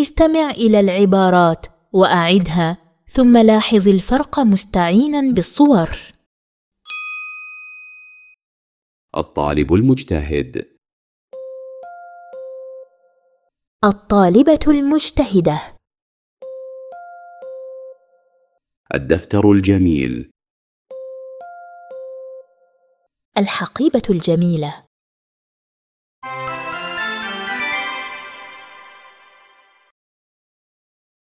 استمع إلى العبارات وأعدها ثم لاحظ الفرق مستعينا بالصور. الطالب المجتهد. الطالبة المجتهدة. الدفتر الجميل. الحقيبة الجميلة.